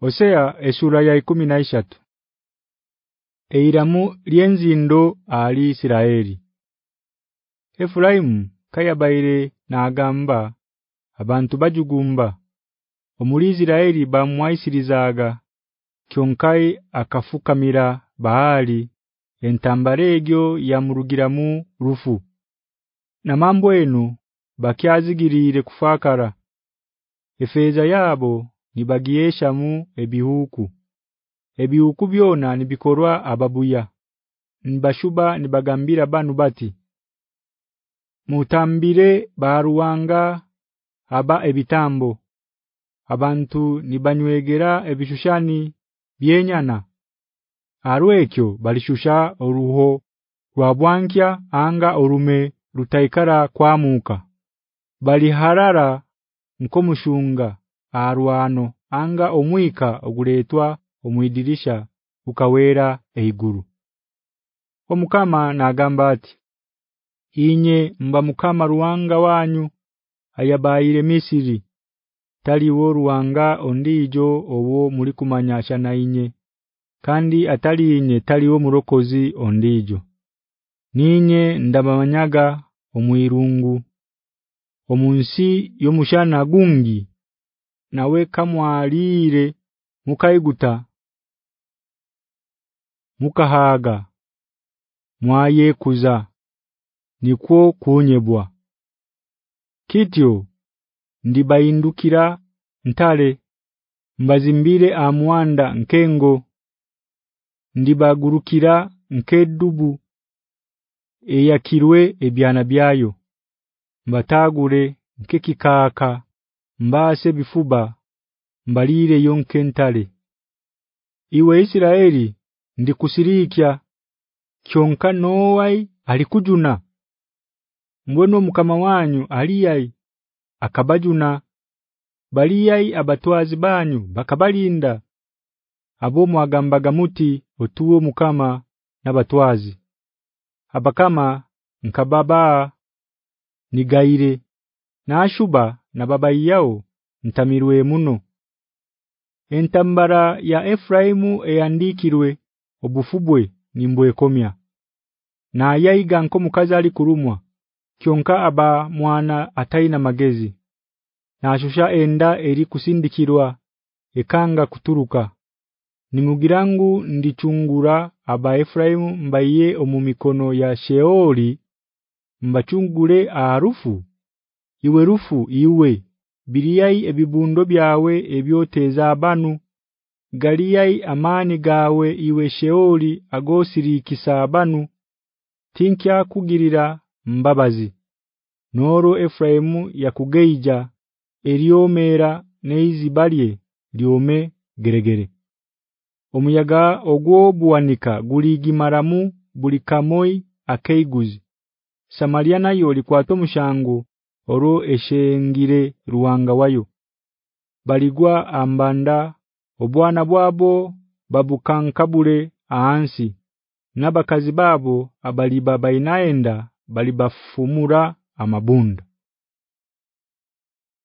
Hosea esura ya 13 Eiramu lyenzindo ali Isiraeli. Efraimu kayabaire nagamba abantu bajugumba. Omuli Isiraeli bamwaisirizaga kyonkai akafukamira bahali entambare egyo yamurugiramu rufu na mambo enu bakyazigirire kufakara efeza yabo nibagieshamu ebihuku. Ebihuku byona nibikorwa ababuya. Nibashuba nibagambira banu bati mutambire baruwanga aba ebitambo. Abantu nibanywegera ebishushani byenyana. Arwekyo balishusha oruho rwabwankya anga orume rutaikara kwamuka. Bali harara nkomushunga arwano anga omwika oguletwa omwidirisha ukawera eiguru omukama nagamba ati inye mba mukama ruwanga wanyu ayabaire misiri taliwo ruwanga ondijo owo muri kumanyasha na inye kandi atali inye taliwo murokozi ondijo ninye ndabamanyaga omwirungu omunsi yomushana gungi nawe kamwalire mukaiguta mukahaga mwaye kuza nikwo kunyebwa. Kityo ndibaindukira ntale mbazimbire amwanda nkengo ndibagurukira nkedubu eyakirwe ebyana byayo mbatagure nkekikaka mbase bifuba mbalire yonke ntale. Iwe Isiraeli ndikusirikya kyonka nowai alikujuna. Mbono mukama wanyu aliyai akabajuna. Baliyai abatwazi banyu bakabalinda. Abo mwagambaga muti otuwo mukama nabatwazi. Abakama nkababa nigaire. Nashuba na baba yao ntamirwe muno. Entambara ya Efraimu eyandikirwe obufubwe nimbwe komya na yayiga nko mukazi ali kurumwa kyonka aba mwana ataina magezi. Na ashusha enda eri kusindikirwa ekanga kuturuka. Nimugirangu ndichungura aba Efraimu mbaye omumikono ya Sheoli mbachungure arufu iwe rufu iwe biriyai ebibundo byawe ebyoteza abanu galiyai amani gawe iwe Sheoli agosiri kisabanu tinkya kugirira mbabazi. Noro Efraimu yakugeija eriomera neizibalye liome geregere. Omuyaga ogwo buwanika guligimaramu bulikamoi akeiguzi. Samaria nayo likwato mushango oro eshengire ruwanga wayo. Baligwa ambanda obwana bwabo babukankabule ahansi nabakazi babo abali baba inaenda bali bafumura amabunda